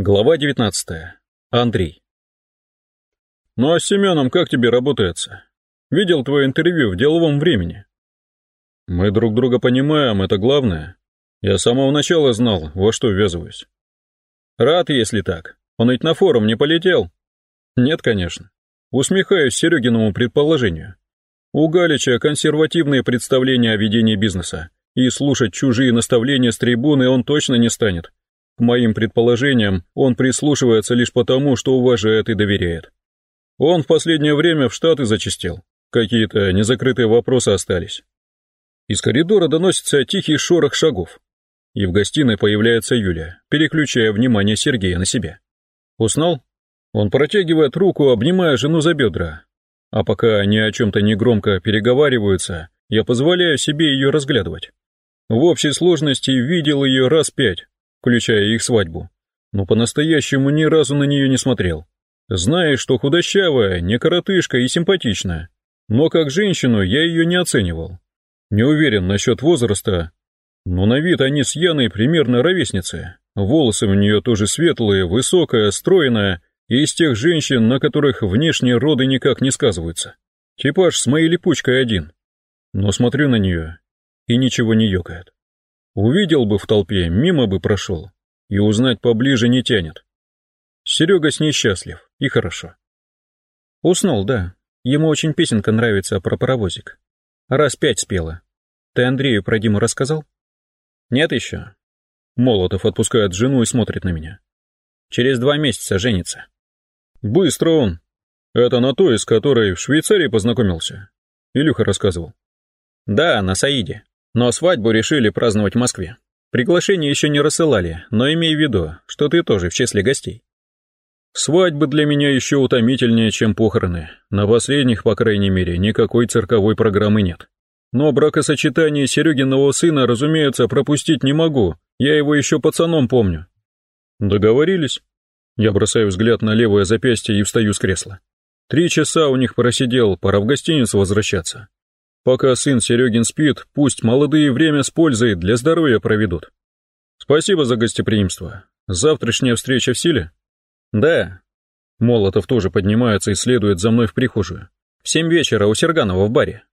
Глава 19. Андрей. «Ну а с Семеном как тебе работается? Видел твое интервью в деловом времени?» «Мы друг друга понимаем, это главное. Я с самого начала знал, во что ввязываюсь». «Рад, если так. Он ведь на форум не полетел?» «Нет, конечно. Усмехаюсь Серегиному предположению. У Галича консервативные представления о ведении бизнеса, и слушать чужие наставления с трибуны он точно не станет. К моим предположениям, он прислушивается лишь потому, что уважает и доверяет. Он в последнее время в Штаты зачастил. Какие-то незакрытые вопросы остались. Из коридора доносится тихий шорох шагов. И в гостиной появляется Юля, переключая внимание Сергея на себя. Уснул? Он протягивает руку, обнимая жену за бедра. А пока они о чем-то негромко переговариваются, я позволяю себе ее разглядывать. В общей сложности видел ее раз пять, включая их свадьбу, но по-настоящему ни разу на нее не смотрел. Знаешь, что худощавая, не коротышка и симпатичная, но как женщину я ее не оценивал. Не уверен насчет возраста, но на вид они с Яной примерно ровесницы. Волосы у нее тоже светлые, высокая, стройная, и из тех женщин, на которых внешние роды никак не сказываются. Типаж с моей липучкой один. Но смотрю на нее, и ничего не ёкает. Увидел бы в толпе, мимо бы прошел. И узнать поближе не тянет. Серега с ней счастлив, и хорошо. Уснул, да. Ему очень песенка нравится про паровозик. Раз пять спела. Ты Андрею про Диму рассказал? Нет еще. Молотов отпускает жену и смотрит на меня. Через два месяца женится. Быстро он. Это на той, с которой в Швейцарии познакомился. Илюха рассказывал. Да, на Саиде. Но свадьбу решили праздновать в Москве. Приглашение еще не рассылали, но имей в виду, что ты тоже в числе гостей. Свадьбы для меня еще утомительнее, чем похороны. На последних, по крайней мере, никакой цирковой программы нет. Но бракосочетание Серегиного сына, разумеется, пропустить не могу. Я его еще пацаном помню. Договорились? Я бросаю взгляд на левое запястье и встаю с кресла. Три часа у них просидел, пора в гостиницу возвращаться. Пока сын Серегин спит, пусть молодые время с пользой для здоровья проведут. Спасибо за гостеприимство. Завтрашняя встреча в силе? Да. Молотов тоже поднимается и следует за мной в прихожую. В семь вечера у Серганова в баре.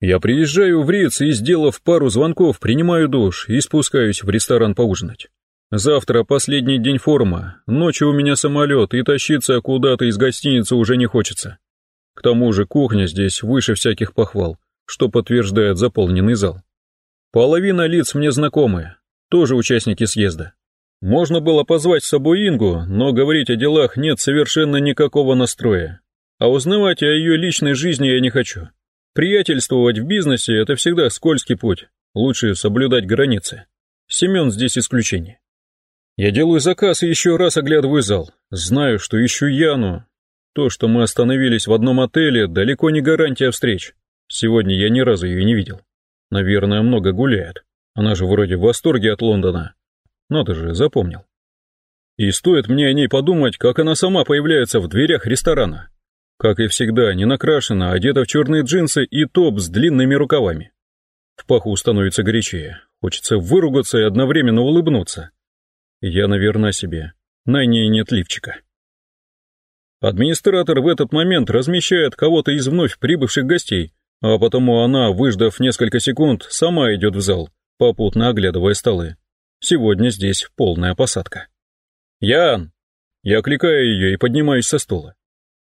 Я приезжаю в Риц и, сделав пару звонков, принимаю душ и спускаюсь в ресторан поужинать. Завтра последний день форума, ночью у меня самолет, и тащиться куда-то из гостиницы уже не хочется. К тому же кухня здесь выше всяких похвал, что подтверждает заполненный зал. Половина лиц мне знакомые, тоже участники съезда. Можно было позвать с собой Ингу, но говорить о делах нет совершенно никакого настроя. А узнавать о ее личной жизни я не хочу. Приятельствовать в бизнесе – это всегда скользкий путь, лучше соблюдать границы. Семен здесь исключение. Я делаю заказ и еще раз оглядываю зал. Знаю, что ищу Яну, то, что мы остановились в одном отеле, далеко не гарантия встреч. Сегодня я ни разу ее не видел. Наверное, много гуляет. Она же вроде в восторге от Лондона. Надо же, запомнил. И стоит мне о ней подумать, как она сама появляется в дверях ресторана. Как и всегда, не накрашена, одета в черные джинсы и топ с длинными рукавами. В паху становится горячее. Хочется выругаться и одновременно улыбнуться. Я, наверное, себе. На ней нет лифчика. Администратор в этот момент размещает кого-то из вновь прибывших гостей, а потому она, выждав несколько секунд, сама идет в зал, попутно оглядывая столы. Сегодня здесь полная посадка. «Ян!» Я окликаю ее и поднимаюсь со стула.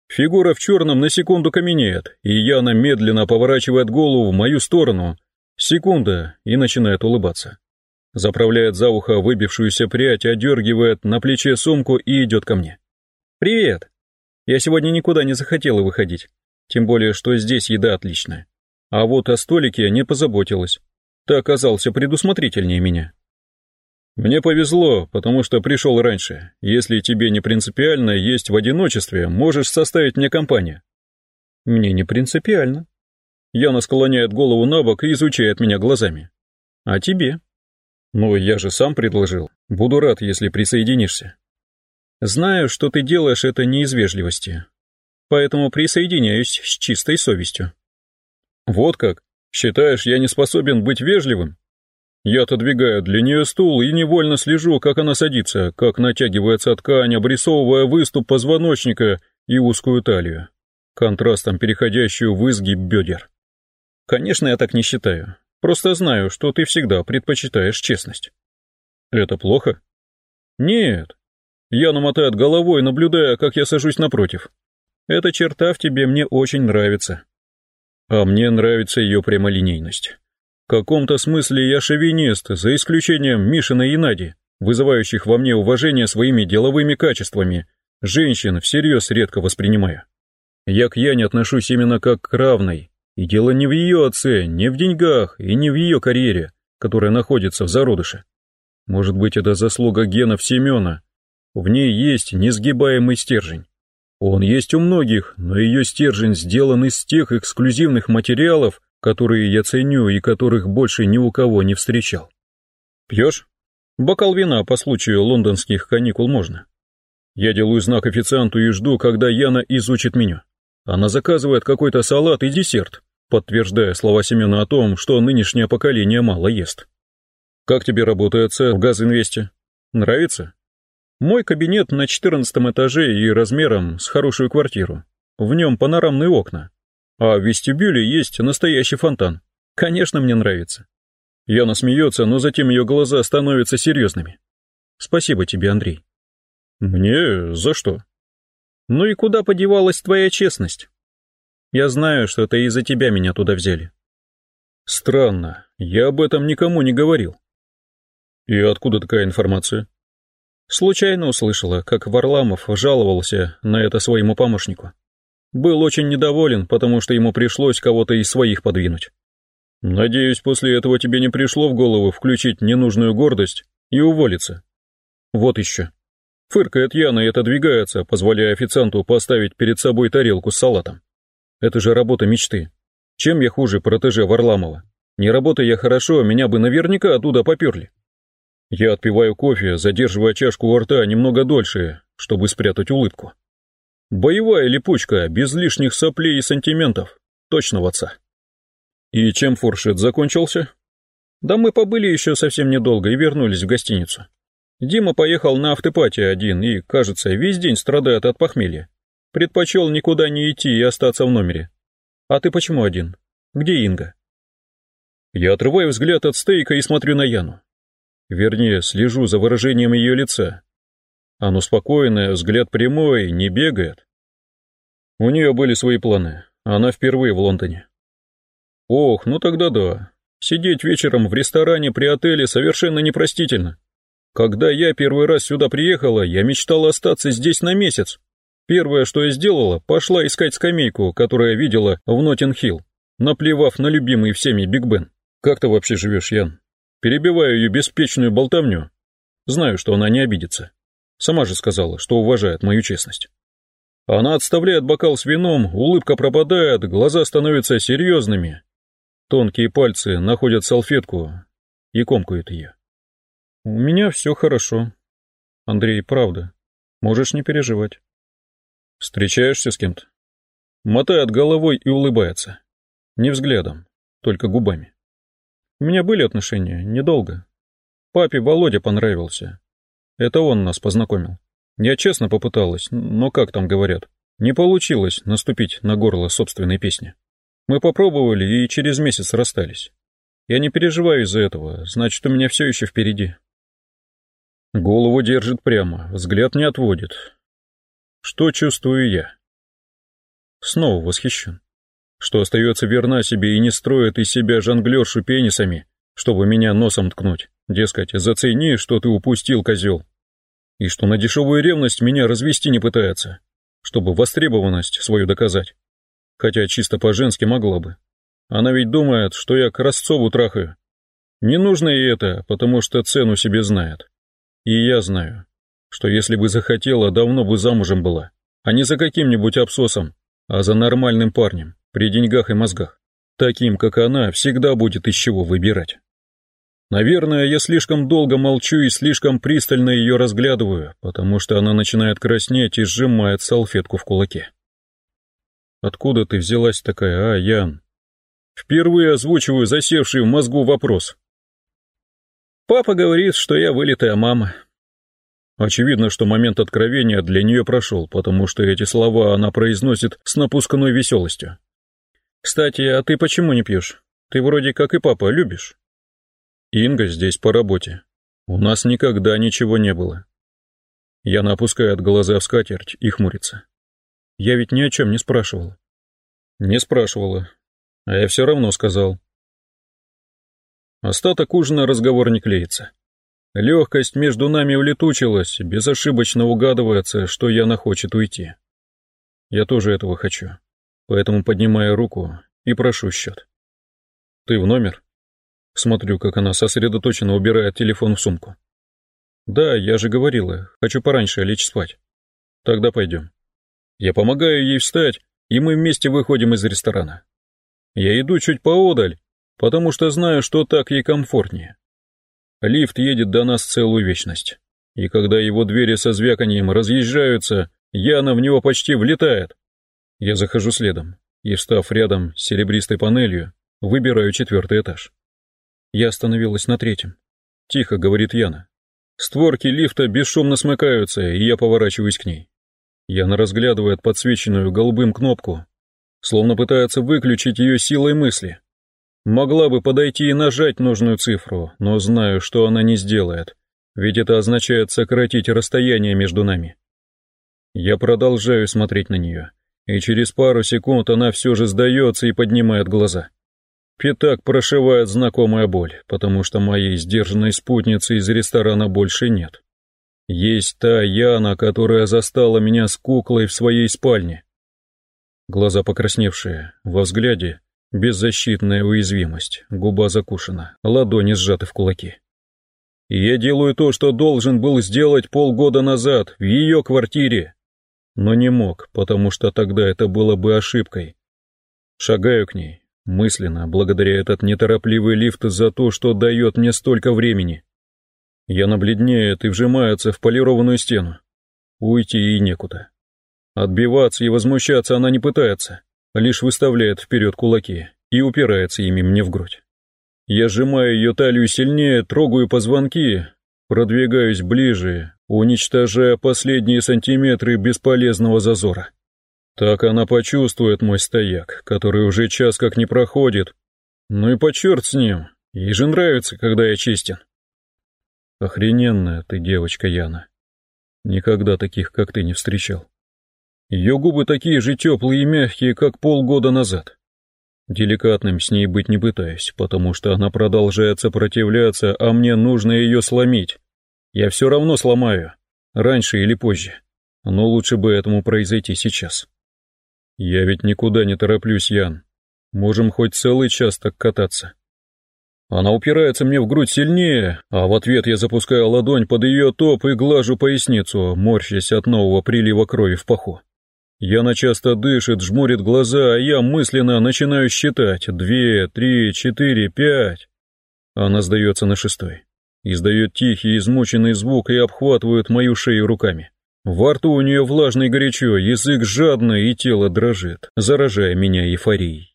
Фигура в черном на секунду каменеет, и Яна медленно поворачивает голову в мою сторону. Секунда, и начинает улыбаться. Заправляет за ухо выбившуюся прядь, одергивает на плече сумку и идет ко мне. «Привет!» Я сегодня никуда не захотела выходить, тем более, что здесь еда отличная. А вот о столике не позаботилась. Ты оказался предусмотрительнее меня. Мне повезло, потому что пришел раньше. Если тебе не принципиально есть в одиночестве, можешь составить мне компанию. Мне не принципиально. Яна склоняет голову на бок и изучает меня глазами. А тебе? Ну, я же сам предложил. Буду рад, если присоединишься. Знаю, что ты делаешь это не из вежливости, поэтому присоединяюсь с чистой совестью. Вот как? Считаешь, я не способен быть вежливым? Я отодвигаю для нее стул и невольно слежу, как она садится, как натягивается ткань, обрисовывая выступ позвоночника и узкую талию, контрастом переходящую в изгиб бедер. Конечно, я так не считаю. Просто знаю, что ты всегда предпочитаешь честность. Это плохо? Нет. Я намотаю головой, наблюдая, как я сажусь напротив. Эта черта в тебе мне очень нравится. А мне нравится ее прямолинейность. В каком-то смысле я шовинист, за исключением Мишина и Нади, вызывающих во мне уважение своими деловыми качествами, женщин всерьез редко воспринимаю. Я к Яне отношусь именно как к равной, и дело не в ее отце, не в деньгах и не в ее карьере, которая находится в зародыше. Может быть, это заслуга генов Семена. В ней есть несгибаемый стержень. Он есть у многих, но ее стержень сделан из тех эксклюзивных материалов, которые я ценю и которых больше ни у кого не встречал. Пьешь? Бокал вина по случаю лондонских каникул можно. Я делаю знак официанту и жду, когда Яна изучит меню. Она заказывает какой-то салат и десерт, подтверждая слова Семена о том, что нынешнее поколение мало ест. Как тебе работается в Газинвесте? Нравится? Мой кабинет на четырнадцатом этаже и размером с хорошую квартиру. В нем панорамные окна. А в вестибюле есть настоящий фонтан. Конечно, мне нравится. Яна смеется, но затем ее глаза становятся серьезными. Спасибо тебе, Андрей. Мне за что? Ну и куда подевалась твоя честность? Я знаю, что это из-за тебя меня туда взяли. Странно, я об этом никому не говорил. И откуда такая информация? Случайно услышала, как Варламов жаловался на это своему помощнику. Был очень недоволен, потому что ему пришлось кого-то из своих подвинуть. Надеюсь, после этого тебе не пришло в голову включить ненужную гордость и уволиться. Вот еще. Фыркает Яна и отодвигается, позволяя официанту поставить перед собой тарелку с салатом. Это же работа мечты. Чем я хуже протеже Варламова? Не работая я хорошо, меня бы наверняка оттуда поперли. Я отпиваю кофе, задерживая чашку у рта немного дольше, чтобы спрятать улыбку. Боевая липучка, без лишних соплей и сантиментов. Точно в отца. И чем фуршет закончился? Да мы побыли еще совсем недолго и вернулись в гостиницу. Дима поехал на автопатию один и, кажется, весь день страдает от похмелья. Предпочел никуда не идти и остаться в номере. А ты почему один? Где Инга? Я отрываю взгляд от стейка и смотрю на Яну. Вернее, слежу за выражением ее лица. Оно спокойное, взгляд прямой, не бегает. У нее были свои планы. Она впервые в Лондоне. Ох, ну тогда да. Сидеть вечером в ресторане при отеле совершенно непростительно. Когда я первый раз сюда приехала, я мечтала остаться здесь на месяц. Первое, что я сделала, пошла искать скамейку, которую я видела в Ноттинг-Хилл, наплевав на любимый всеми Биг Бен. Как ты вообще живешь, Ян? Перебиваю ее беспечную болтовню. Знаю, что она не обидится. Сама же сказала, что уважает мою честность. Она отставляет бокал с вином, улыбка пропадает, глаза становятся серьезными. Тонкие пальцы находят салфетку и комкают ее. У меня все хорошо. Андрей, правда. Можешь не переживать. Встречаешься с кем-то? Мотает головой и улыбается. Не взглядом, только губами. У меня были отношения, недолго. Папе Володя понравился. Это он нас познакомил. Я честно попыталась, но как там говорят, не получилось наступить на горло собственной песни. Мы попробовали и через месяц расстались. Я не переживаю из-за этого, значит, у меня все еще впереди. Голову держит прямо, взгляд не отводит. Что чувствую я? Снова восхищен что остается верна себе и не строит из себя жонглершу пенисами, чтобы меня носом ткнуть, дескать, зацени, что ты упустил, козел. И что на дешевую ревность меня развести не пытается, чтобы востребованность свою доказать. Хотя чисто по-женски могла бы. Она ведь думает, что я к Ростцову трахаю. Не нужно ей это, потому что цену себе знает. И я знаю, что если бы захотела, давно бы замужем была, а не за каким-нибудь абсосом, а за нормальным парнем при деньгах и мозгах. Таким, как она, всегда будет из чего выбирать. Наверное, я слишком долго молчу и слишком пристально ее разглядываю, потому что она начинает краснеть и сжимает салфетку в кулаке. Откуда ты взялась такая, а, Ян? Впервые озвучиваю засевший в мозгу вопрос. Папа говорит, что я вылитая мама. Очевидно, что момент откровения для нее прошел, потому что эти слова она произносит с напускной веселостью. «Кстати, а ты почему не пьешь? Ты вроде как и папа любишь». «Инга здесь по работе. У нас никогда ничего не было». Яна опускает глаза в скатерть и хмурится. «Я ведь ни о чем не спрашивала». «Не спрашивала. А я все равно сказал». Остаток ужина разговор не клеится. Легкость между нами улетучилась, безошибочно угадывается, что Яна хочет уйти. Я тоже этого хочу, поэтому поднимаю руку и прошу счет. Ты в номер? Смотрю, как она сосредоточенно убирает телефон в сумку. Да, я же говорила, хочу пораньше лечь спать. Тогда пойдем. Я помогаю ей встать, и мы вместе выходим из ресторана. Я иду чуть поодаль, потому что знаю, что так ей комфортнее. Лифт едет до нас целую вечность. И когда его двери со звяканием разъезжаются, Яна в него почти влетает. Я захожу следом и, встав рядом с серебристой панелью, выбираю четвертый этаж. Я остановилась на третьем. Тихо, говорит Яна. Створки лифта бесшумно смыкаются, и я поворачиваюсь к ней. Яна разглядывает подсвеченную голубым кнопку, словно пытается выключить ее силой мысли. Могла бы подойти и нажать нужную цифру, но знаю, что она не сделает, ведь это означает сократить расстояние между нами. Я продолжаю смотреть на нее, и через пару секунд она все же сдается и поднимает глаза. Пятак прошивает знакомая боль, потому что моей сдержанной спутницы из ресторана больше нет. Есть та Яна, которая застала меня с куклой в своей спальне. Глаза покрасневшие, во взгляде Беззащитная уязвимость, губа закушена, ладони сжаты в кулаки. Я делаю то, что должен был сделать полгода назад в ее квартире, но не мог, потому что тогда это было бы ошибкой. Шагаю к ней, мысленно, благодаря этот неторопливый лифт за то, что дает мне столько времени. Я набледнеет и вжимается в полированную стену. Уйти ей некуда. Отбиваться и возмущаться она не пытается лишь выставляет вперед кулаки и упирается ими мне в грудь. Я сжимаю ее талию сильнее, трогаю позвонки, продвигаюсь ближе, уничтожая последние сантиметры бесполезного зазора. Так она почувствует мой стояк, который уже час как не проходит. Ну и по черт с ним, ей же нравится, когда я чистен. Охрененная ты девочка, Яна. Никогда таких, как ты, не встречал. Ее губы такие же теплые и мягкие, как полгода назад. Деликатным с ней быть не пытаюсь, потому что она продолжает сопротивляться, а мне нужно ее сломить. Я все равно сломаю, раньше или позже, но лучше бы этому произойти сейчас. Я ведь никуда не тороплюсь, Ян. Можем хоть целый час так кататься. Она упирается мне в грудь сильнее, а в ответ я запускаю ладонь под ее топ и глажу поясницу, морщась от нового прилива крови в паху. Яна часто дышит, жмурит глаза, а я мысленно начинаю считать. Две, три, четыре, пять. Она сдается на шестой. Издает тихий, измученный звук и обхватывает мою шею руками. Во рту у нее влажно и горячо, язык жадно и тело дрожит, заражая меня эйфорией.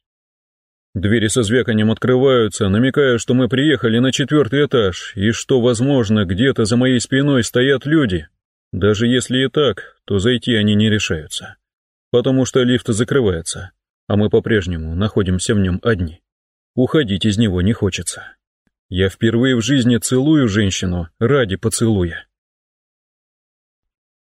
Двери со звяканием открываются, намекая, что мы приехали на четвертый этаж, и что, возможно, где-то за моей спиной стоят люди. Даже если и так, то зайти они не решаются потому что лифт закрывается, а мы по-прежнему находимся в нем одни. Уходить из него не хочется. Я впервые в жизни целую женщину ради поцелуя.